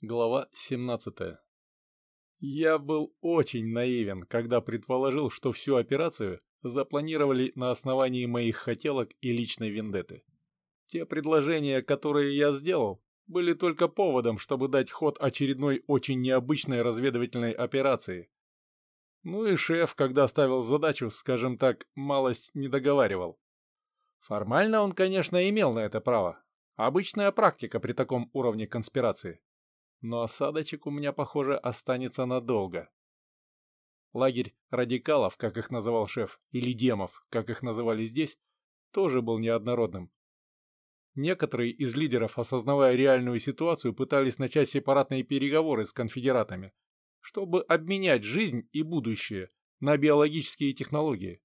Глава 17. Я был очень наивен, когда предположил, что всю операцию запланировали на основании моих хотелок и личной вендетты. Те предложения, которые я сделал, были только поводом, чтобы дать ход очередной очень необычной разведывательной операции. Ну и шеф, когда ставил задачу, скажем так, малость не договаривал. Формально он, конечно, имел на это право. Обычная практика при таком уровне конспирации но осадочек у меня, похоже, останется надолго. Лагерь радикалов, как их называл шеф, или демов, как их называли здесь, тоже был неоднородным. Некоторые из лидеров, осознавая реальную ситуацию, пытались начать сепаратные переговоры с конфедератами, чтобы обменять жизнь и будущее на биологические технологии.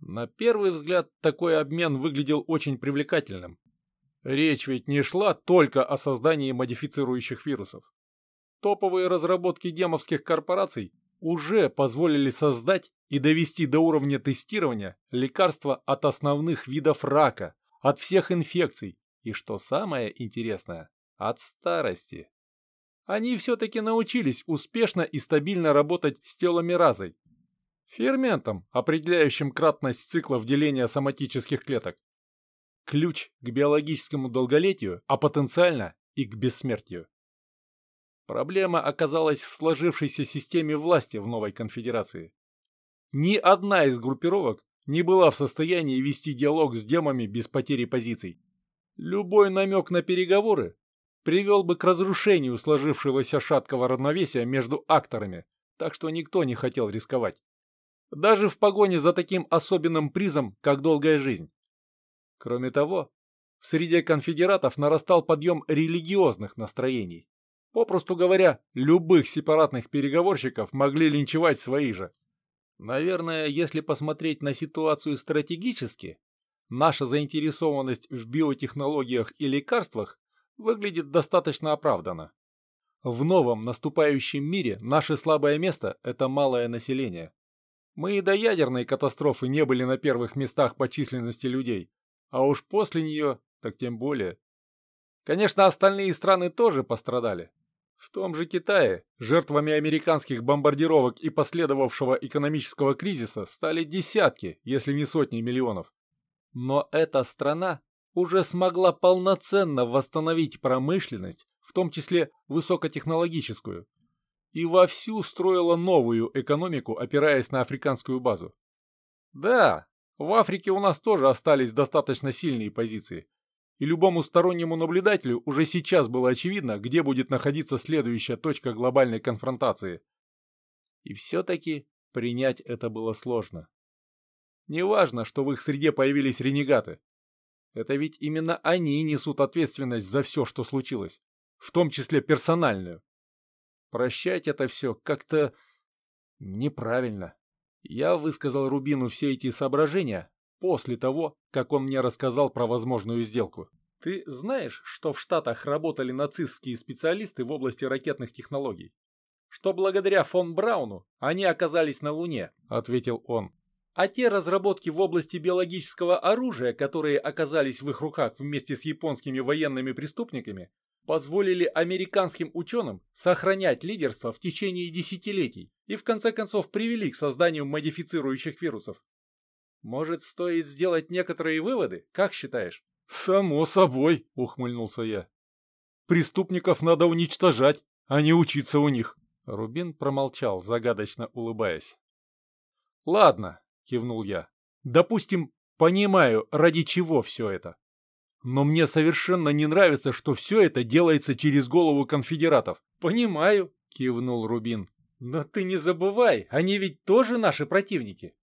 На первый взгляд такой обмен выглядел очень привлекательным. Речь ведь не шла только о создании модифицирующих вирусов. Топовые разработки демовских корпораций уже позволили создать и довести до уровня тестирования лекарства от основных видов рака, от всех инфекций и, что самое интересное, от старости. Они все-таки научились успешно и стабильно работать с теломеразой, ферментом, определяющим кратность циклов деления соматических клеток ключ к биологическому долголетию, а потенциально и к бессмертию. Проблема оказалась в сложившейся системе власти в новой конфедерации. Ни одна из группировок не была в состоянии вести диалог с демами без потери позиций. Любой намек на переговоры привел бы к разрушению сложившегося шаткого равновесия между акторами, так что никто не хотел рисковать. Даже в погоне за таким особенным призом, как долгая жизнь. Кроме того, в среде конфедератов нарастал подъем религиозных настроений. Попросту говоря, любых сепаратных переговорщиков могли линчевать свои же. Наверное, если посмотреть на ситуацию стратегически, наша заинтересованность в биотехнологиях и лекарствах выглядит достаточно оправданно. В новом наступающем мире наше слабое место – это малое население. Мы и до ядерной катастрофы не были на первых местах по численности людей, а уж после нее, так тем более. Конечно, остальные страны тоже пострадали. В том же Китае жертвами американских бомбардировок и последовавшего экономического кризиса стали десятки, если не сотни миллионов. Но эта страна уже смогла полноценно восстановить промышленность, в том числе высокотехнологическую, и вовсю строила новую экономику, опираясь на африканскую базу. Да, в Африке у нас тоже остались достаточно сильные позиции. И любому стороннему наблюдателю уже сейчас было очевидно, где будет находиться следующая точка глобальной конфронтации. И все-таки принять это было сложно. Неважно, что в их среде появились ренегаты. Это ведь именно они несут ответственность за все, что случилось. В том числе персональную. Прощать это все как-то неправильно. Я высказал Рубину все эти соображения после того, как он мне рассказал про возможную сделку. Ты знаешь, что в Штатах работали нацистские специалисты в области ракетных технологий? Что благодаря фон Брауну они оказались на Луне, ответил он. А те разработки в области биологического оружия, которые оказались в их руках вместе с японскими военными преступниками, позволили американским ученым сохранять лидерство в течение десятилетий и в конце концов привели к созданию модифицирующих вирусов. Может, стоит сделать некоторые выводы, как считаешь? «Само собой», — ухмыльнулся я. «Преступников надо уничтожать, а не учиться у них». Рубин промолчал, загадочно улыбаясь. «Ладно», — кивнул я. «Допустим, понимаю, ради чего все это. Но мне совершенно не нравится, что все это делается через голову конфедератов. Понимаю, кивнул Рубин. Но ты не забывай, они ведь тоже наши противники.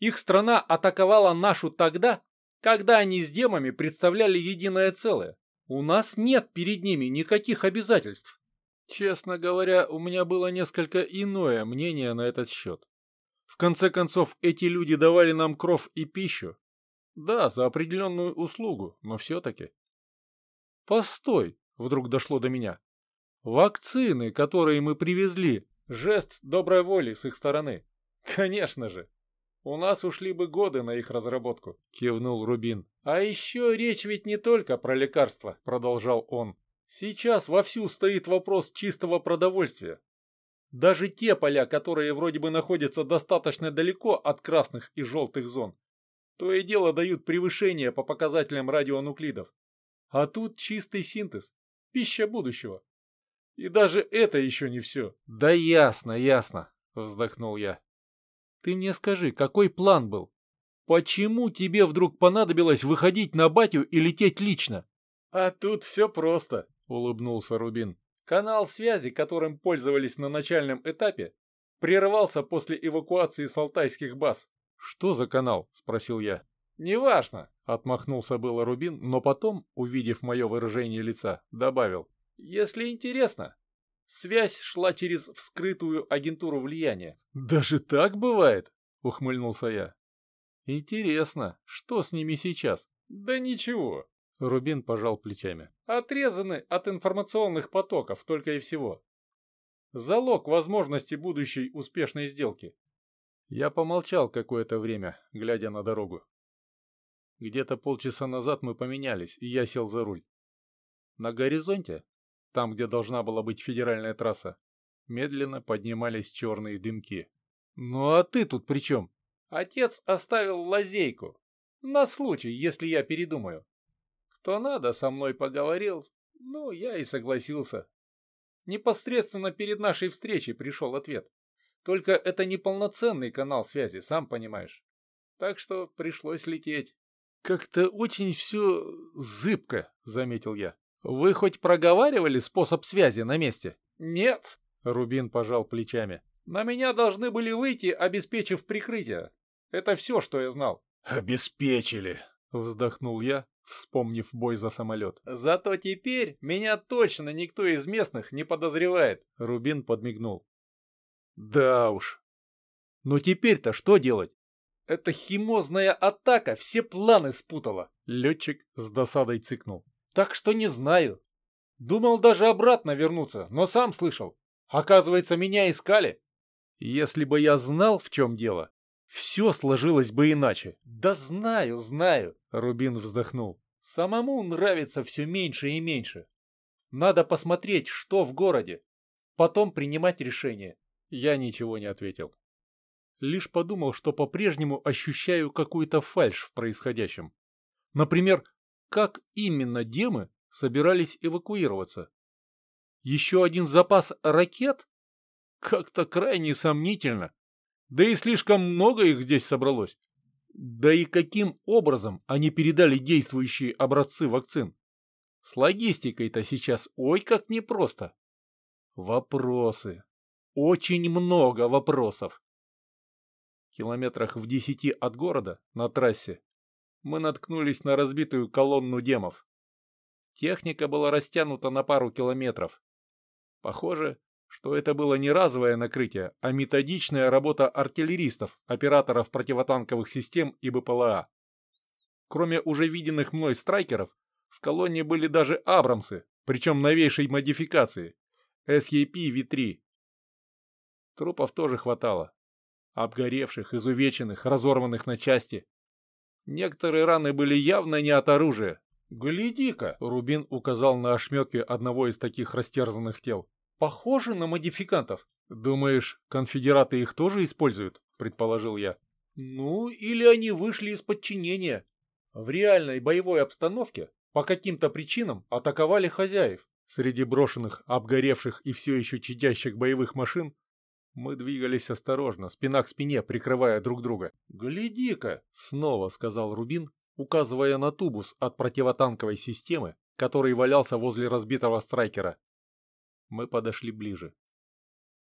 Их страна атаковала нашу тогда, когда они с демами представляли единое целое. У нас нет перед ними никаких обязательств. Честно говоря, у меня было несколько иное мнение на этот счет. В конце концов, эти люди давали нам кров и пищу, да, за определенную услугу, но все-таки. Постой, вдруг дошло до меня. Вакцины, которые мы привезли, жест доброй воли с их стороны. Конечно же. У нас ушли бы годы на их разработку, кивнул Рубин. А еще речь ведь не только про лекарства, продолжал он. Сейчас вовсю стоит вопрос чистого продовольствия. Даже те поля, которые вроде бы находятся достаточно далеко от красных и желтых зон, то и дело дают превышение по показателям радионуклидов. А тут чистый синтез, пища будущего. И даже это еще не все. Да ясно, ясно, вздохнул я. Ты мне скажи, какой план был? Почему тебе вдруг понадобилось выходить на батю и лететь лично? А тут все просто, улыбнулся Рубин. Канал связи, которым пользовались на начальном этапе, прервался после эвакуации с алтайских баз. «Что за канал?» – спросил я. «Неважно», – отмахнулся было Рубин, но потом, увидев мое выражение лица, добавил. «Если интересно, связь шла через вскрытую агентуру влияния». «Даже так бывает?» – ухмыльнулся я. «Интересно, что с ними сейчас?» «Да ничего», – Рубин пожал плечами. «Отрезаны от информационных потоков только и всего. Залог возможности будущей успешной сделки. Я помолчал какое-то время, глядя на дорогу. Где-то полчаса назад мы поменялись, и я сел за руль. На горизонте, там, где должна была быть федеральная трасса, медленно поднимались черные дымки. «Ну а ты тут при чем?» «Отец оставил лазейку. На случай, если я передумаю. Кто надо, со мной поговорил. Ну, я и согласился. Непосредственно перед нашей встречей пришел ответ. Только это не полноценный канал связи, сам понимаешь. Так что пришлось лететь. Как-то очень все зыбко, заметил я. Вы хоть проговаривали способ связи на месте? Нет, Рубин пожал плечами. На меня должны были выйти, обеспечив прикрытие. Это все, что я знал. Обеспечили, вздохнул я, вспомнив бой за самолет. Зато теперь меня точно никто из местных не подозревает. Рубин подмигнул. Да уж. Но теперь-то что делать? Эта химозная атака все планы спутала. Летчик с досадой цыкнул. Так что не знаю. Думал даже обратно вернуться, но сам слышал. Оказывается, меня искали. Если бы я знал, в чем дело, все сложилось бы иначе. Да знаю, знаю. Рубин вздохнул. Самому нравится все меньше и меньше. Надо посмотреть, что в городе. Потом принимать решение. Я ничего не ответил. Лишь подумал, что по-прежнему ощущаю какую-то фальшь в происходящем. Например, как именно демы собирались эвакуироваться? Еще один запас ракет? Как-то крайне сомнительно. Да и слишком много их здесь собралось. Да и каким образом они передали действующие образцы вакцин? С логистикой-то сейчас ой как непросто. Вопросы. Очень много вопросов. Километрах в десяти от города, на трассе, мы наткнулись на разбитую колонну демов. Техника была растянута на пару километров. Похоже, что это было не разовое накрытие, а методичная работа артиллеристов, операторов противотанковых систем и БПЛА. Кроме уже виденных мной страйкеров, в колонне были даже Абрамсы, причем новейшей модификации, SEP-V3 Трупов тоже хватало. Обгоревших, изувеченных, разорванных на части. Некоторые раны были явно не от оружия. «Гляди-ка!» — Рубин указал на ошметки одного из таких растерзанных тел. «Похоже на модификантов». «Думаешь, конфедераты их тоже используют?» — предположил я. «Ну, или они вышли из подчинения. В реальной боевой обстановке по каким-то причинам атаковали хозяев». Среди брошенных, обгоревших и все еще чадящих боевых машин мы двигались осторожно, спина к спине, прикрывая друг друга. «Гляди-ка!» — снова сказал Рубин, указывая на тубус от противотанковой системы, который валялся возле разбитого страйкера. Мы подошли ближе.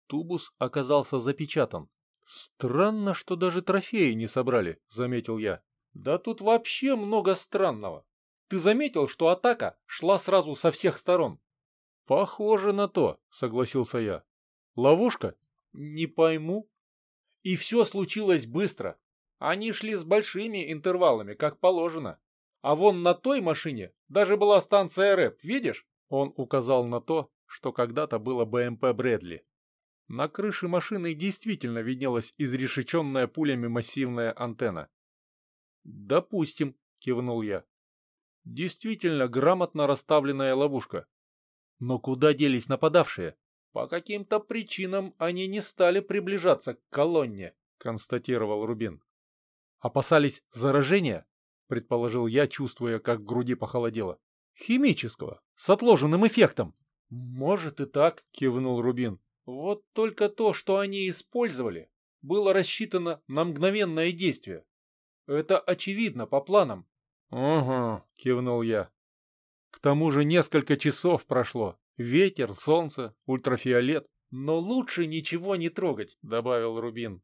Тубус оказался запечатан. «Странно, что даже трофеи не собрали», — заметил я. «Да тут вообще много странного. Ты заметил, что атака шла сразу со всех сторон?» «Похоже на то», — согласился я. «Ловушка?» Не пойму. И все случилось быстро. Они шли с большими интервалами, как положено. А вон на той машине даже была станция РЭП, видишь? Он указал на то, что когда-то было БМП Брэдли. На крыше машины действительно виднелась изрешеченная пулями массивная антенна. «Допустим», — кивнул я. «Действительно грамотно расставленная ловушка. Но куда делись нападавшие? По каким-то причинам они не стали приближаться к колонне, констатировал Рубин. Опасались заражения? Предположил я, чувствуя, как в груди похолодело. Химического, с отложенным эффектом. Может и так, кивнул Рубин. Вот только то, что они использовали, было рассчитано на мгновенное действие. Это очевидно по планам. «Ага», — кивнул я. К тому же несколько часов прошло. Ветер, солнце, ультрафиолет. Но лучше ничего не трогать, добавил Рубин.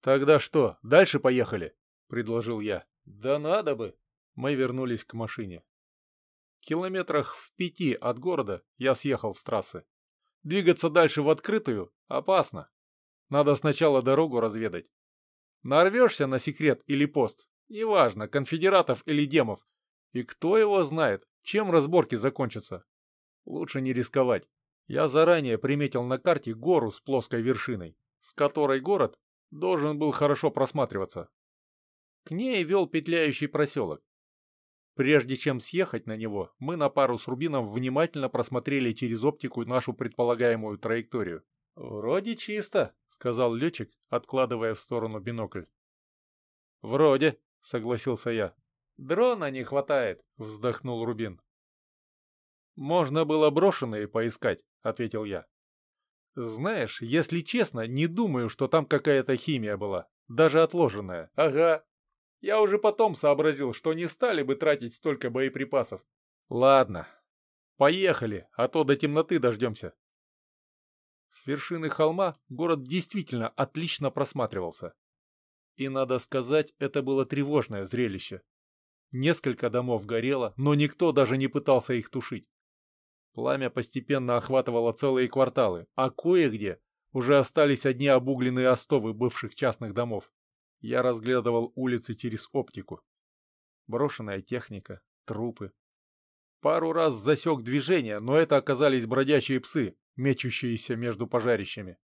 Тогда что, дальше поехали? Предложил я. Да надо бы. Мы вернулись к машине. Километрах в пяти от города я съехал с трассы. Двигаться дальше в открытую опасно. Надо сначала дорогу разведать. Нарвешься на секрет или пост, неважно, конфедератов или демов, и кто его знает, чем разборки закончатся. Лучше не рисковать. Я заранее приметил на карте гору с плоской вершиной, с которой город должен был хорошо просматриваться. К ней вел петляющий проселок. Прежде чем съехать на него, мы на пару с Рубином внимательно просмотрели через оптику нашу предполагаемую траекторию. «Вроде чисто», — сказал летчик, откладывая в сторону бинокль. «Вроде», — согласился я. «Дрона не хватает», — вздохнул Рубин. «Можно было брошенные поискать», — ответил я. «Знаешь, если честно, не думаю, что там какая-то химия была, даже отложенная». «Ага. Я уже потом сообразил, что не стали бы тратить столько боеприпасов». «Ладно. Поехали, а то до темноты дождемся». С вершины холма город действительно отлично просматривался. И, надо сказать, это было тревожное зрелище. Несколько домов горело, но никто даже не пытался их тушить. Пламя постепенно охватывало целые кварталы, а кое-где уже остались одни обугленные остовы бывших частных домов. Я разглядывал улицы через оптику. Брошенная техника, трупы. Пару раз засек движение, но это оказались бродячие псы, мечущиеся между пожарищами.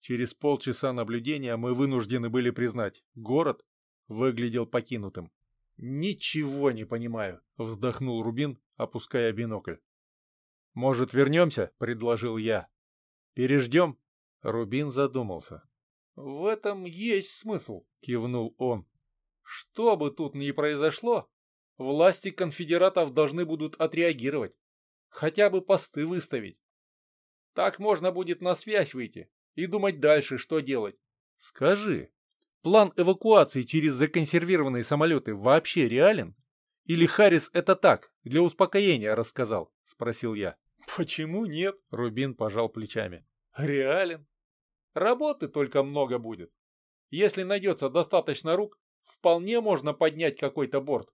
Через полчаса наблюдения мы вынуждены были признать, город выглядел покинутым. «Ничего не понимаю», — вздохнул Рубин, опуская бинокль. «Может, вернемся?» — предложил я. «Переждем?» Рубин задумался. «В этом есть смысл», — кивнул он. «Что бы тут ни произошло, власти конфедератов должны будут отреагировать. Хотя бы посты выставить. Так можно будет на связь выйти и думать дальше, что делать. Скажи, план эвакуации через законсервированные самолеты вообще реален? Или Харрис это так, для успокоения рассказал?» — спросил я. Почему нет? Рубин пожал плечами. Реален. Работы только много будет. Если найдется достаточно рук, вполне можно поднять какой-то борт.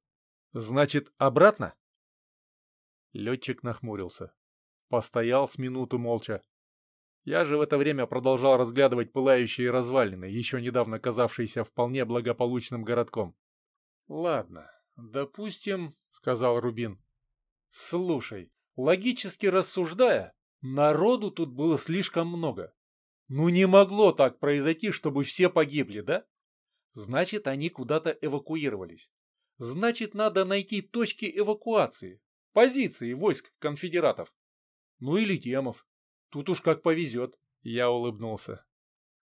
Значит, обратно? Летчик нахмурился. Постоял с минуту молча. Я же в это время продолжал разглядывать пылающие развалины, еще недавно казавшиеся вполне благополучным городком. «Ладно, допустим», — сказал Рубин. «Слушай, Логически рассуждая, народу тут было слишком много. Ну не могло так произойти, чтобы все погибли, да? Значит, они куда-то эвакуировались. Значит, надо найти точки эвакуации, позиции войск конфедератов. Ну или темов. Тут уж как повезет. Я улыбнулся.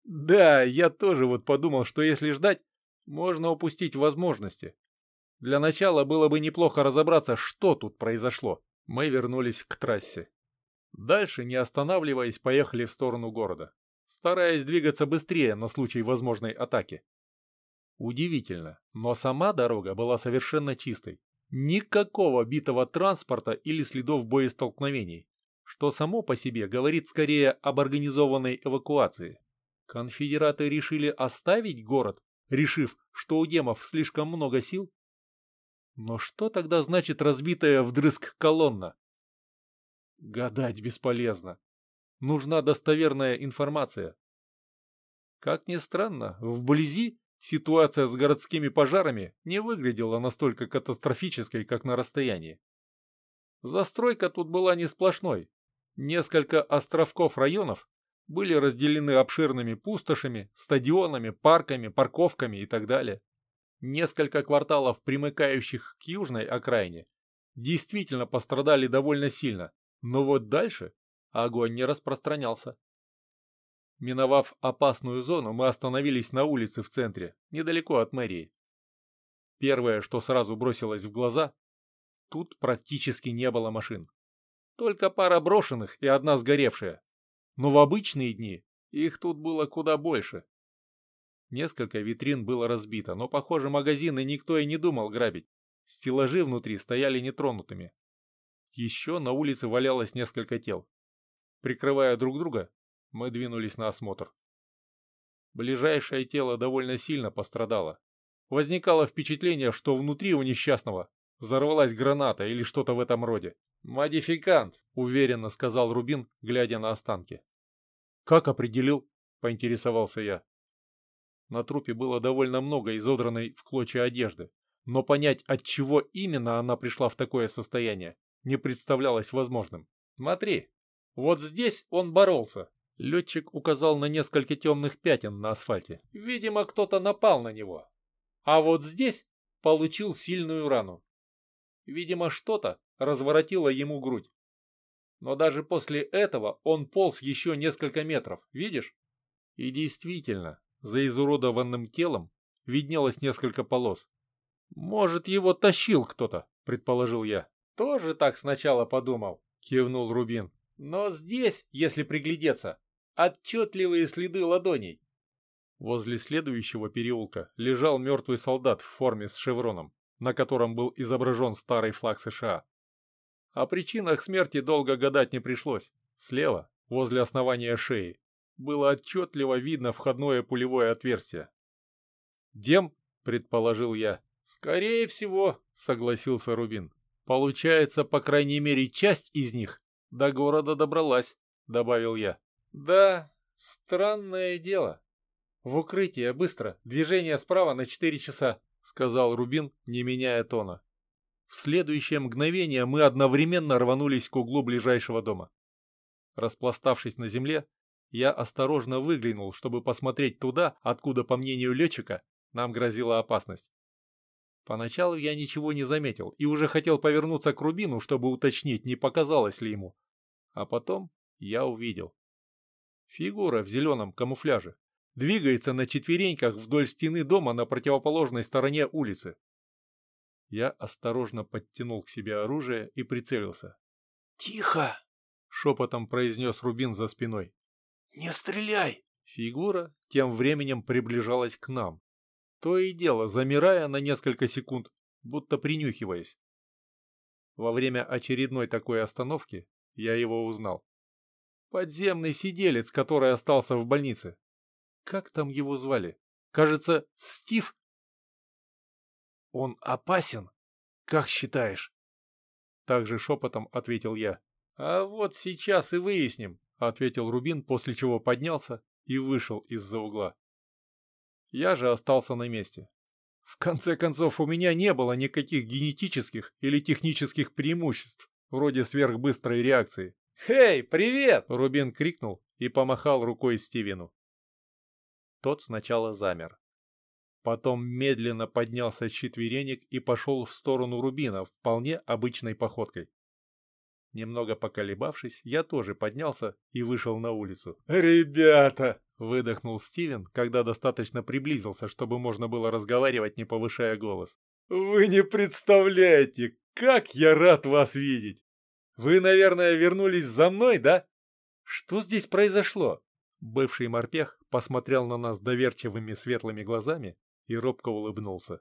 Да, я тоже вот подумал, что если ждать, можно упустить возможности. Для начала было бы неплохо разобраться, что тут произошло. Мы вернулись к трассе. Дальше, не останавливаясь, поехали в сторону города, стараясь двигаться быстрее на случай возможной атаки. Удивительно, но сама дорога была совершенно чистой. Никакого битого транспорта или следов боестолкновений, что само по себе говорит скорее об организованной эвакуации. Конфедераты решили оставить город, решив, что у демов слишком много сил? Но что тогда значит разбитая вдрызг колонна? Гадать бесполезно. Нужна достоверная информация. Как ни странно, вблизи ситуация с городскими пожарами не выглядела настолько катастрофической, как на расстоянии. Застройка тут была не сплошной. Несколько островков районов были разделены обширными пустошами, стадионами, парками, парковками и так далее. Несколько кварталов, примыкающих к южной окраине, действительно пострадали довольно сильно, Но вот дальше огонь не распространялся. Миновав опасную зону, мы остановились на улице в центре, недалеко от мэрии. Первое, что сразу бросилось в глаза, тут практически не было машин. Только пара брошенных и одна сгоревшая. Но в обычные дни их тут было куда больше. Несколько витрин было разбито, но, похоже, магазины никто и не думал грабить. Стеллажи внутри стояли нетронутыми. Еще на улице валялось несколько тел. Прикрывая друг друга, мы двинулись на осмотр. Ближайшее тело довольно сильно пострадало. Возникало впечатление, что внутри у несчастного взорвалась граната или что-то в этом роде. «Модификант», — уверенно сказал Рубин, глядя на останки. «Как определил?» — поинтересовался я. На трупе было довольно много изодранной в клочья одежды, но понять, от чего именно она пришла в такое состояние, не представлялось возможным. «Смотри, вот здесь он боролся, Летчик указал на несколько темных пятен на асфальте. Видимо, кто-то напал на него. А вот здесь получил сильную рану. Видимо, что-то разворотило ему грудь. Но даже после этого он полз еще несколько метров, видишь? И действительно, за изуродованным телом виднелось несколько полос. «Может, его тащил кто-то», — предположил я. «Тоже так сначала подумал», — кивнул Рубин. «Но здесь, если приглядеться, отчетливые следы ладоней. Возле следующего переулка лежал мертвый солдат в форме с шевроном, на котором был изображен старый флаг США. О причинах смерти долго гадать не пришлось. Слева, возле основания шеи, было отчетливо видно входное пулевое отверстие. «Дем?» — предположил я. «Скорее всего», — согласился Рубин. «Получается, по крайней мере, часть из них до города добралась», — добавил я. Да, странное дело. В укрытие, быстро, движение справа на четыре часа, сказал Рубин, не меняя тона. В следующее мгновение мы одновременно рванулись к углу ближайшего дома. Распластавшись на земле, я осторожно выглянул, чтобы посмотреть туда, откуда, по мнению летчика, нам грозила опасность. Поначалу я ничего не заметил и уже хотел повернуться к Рубину, чтобы уточнить, не показалось ли ему. А потом я увидел. Фигура в зеленом камуфляже. Двигается на четвереньках вдоль стены дома на противоположной стороне улицы. Я осторожно подтянул к себе оружие и прицелился. «Тихо!» — шепотом произнес Рубин за спиной. «Не стреляй!» Фигура тем временем приближалась к нам. То и дело, замирая на несколько секунд, будто принюхиваясь. Во время очередной такой остановки я его узнал. Подземный сиделец, который остался в больнице. Как там его звали? Кажется, Стив? Он опасен? Как считаешь? Также шепотом ответил я. А вот сейчас и выясним, ответил Рубин, после чего поднялся и вышел из-за угла. Я же остался на месте. В конце концов, у меня не было никаких генетических или технических преимуществ, вроде сверхбыстрой реакции. «Хей, привет!» — Рубин крикнул и помахал рукой Стивену. Тот сначала замер. Потом медленно поднялся с четверенек и пошел в сторону Рубина вполне обычной походкой. Немного поколебавшись, я тоже поднялся и вышел на улицу. «Ребята!» — выдохнул Стивен, когда достаточно приблизился, чтобы можно было разговаривать, не повышая голос. «Вы не представляете, как я рад вас видеть! Вы, наверное, вернулись за мной, да? Что здесь произошло? Бывший морпех посмотрел на нас доверчивыми светлыми глазами и робко улыбнулся.